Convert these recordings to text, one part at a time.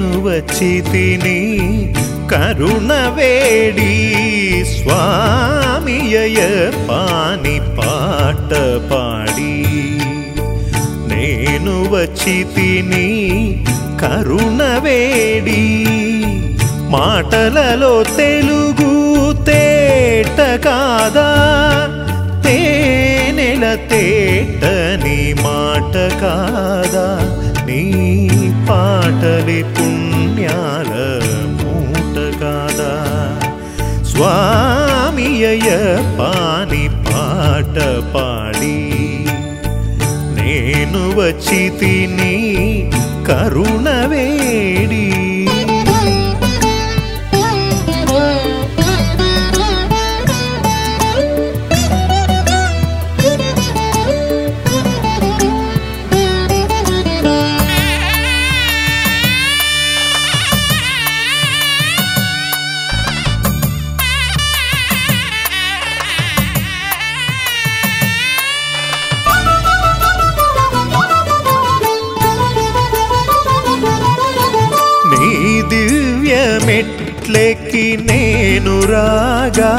నేను వచ్చి తిని కరుణ వేడి స్వామియయ పాని పాట పాడి. నేను వచ్చి తిని కరుణ వేడి మాటలలో తెలుగు తేట కాదా? పాటలి పుణ్యాల మూట కాదా స్వామియయ పాని పాట పాడి నేను వచ్చి తిని కరుణ వేడి మెట్లెక్కి నేను రాగా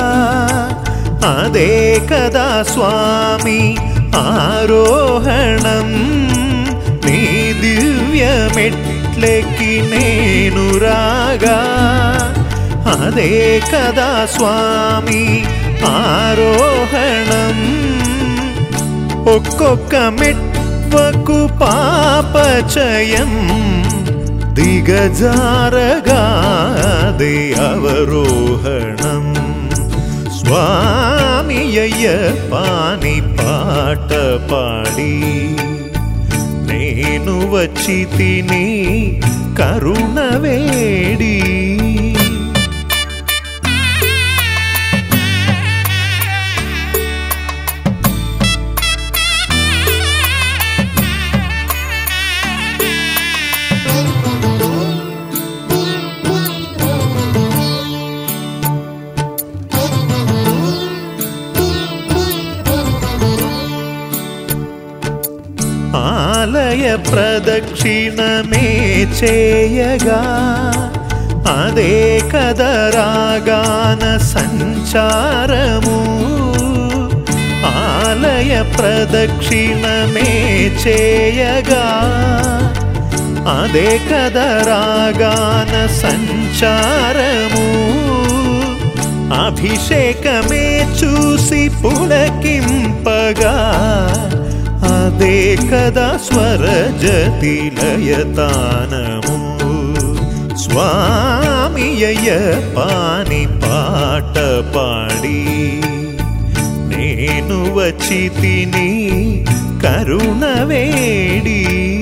అదే కదా స్వామి ఆరోహణం. నీ దివ్య మెట్లెక్కి నేను రాగా? అదే కదా స్వామి ఆరోహణం. ఒక్కొక్క మెట్వకు పాపచయం దిగజారగాదే అవరోహణం స్వామియయ్య పాని పాట పాడి నేను వచ్చి తిని కరుణ ఆలయ ప్రదక్షిణమే చేయగా అదే కదరాగాన సంచారము. ఆలయ ప్రదక్షిణమే చేయగా అదే కదరాగాన సంచారము. అభిషేకమే చూసి పుడకింపగా అదే కదా స్వరజతి లయతానము స్వామియయ పాని పాట పాడి. నేను వచ్చి తిని కరుణ వేడి.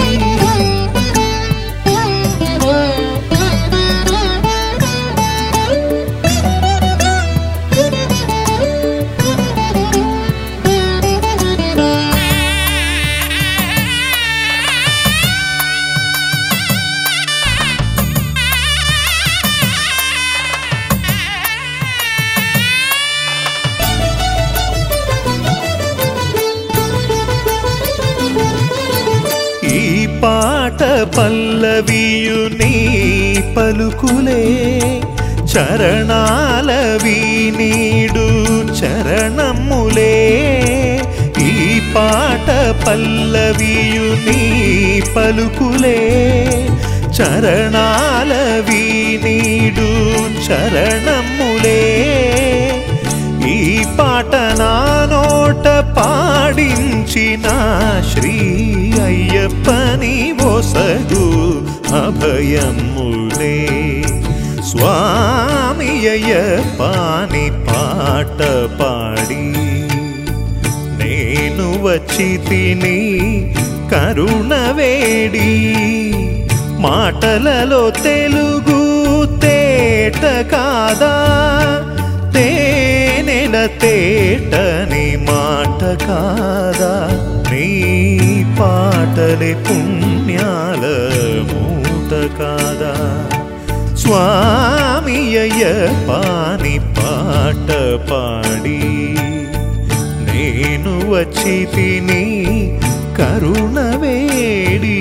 పాట పల్లవియు నీ పలుకులే చరణాలవి నీడు చరణములే ఈ పాట పల్లవియు నీ పలుకులే చరణాలవి నీడు చరణములే ఈ పాట నా నోట పాడించిన శ్రీ అయ్యప్పని ఒసగు అభయములే స్వామి పాట పాడి నేను వచ్చి తిని కరుణ వేడి. మాటలలో తెలుగు తేట కాదా తేనెల తేటని మాట కాదా నీ పాటలే పుణ్యాల మూట కాదా? స్వామియయ్య పాని పాట పాడి నేను వచ్చి తిని కరుణ వేడి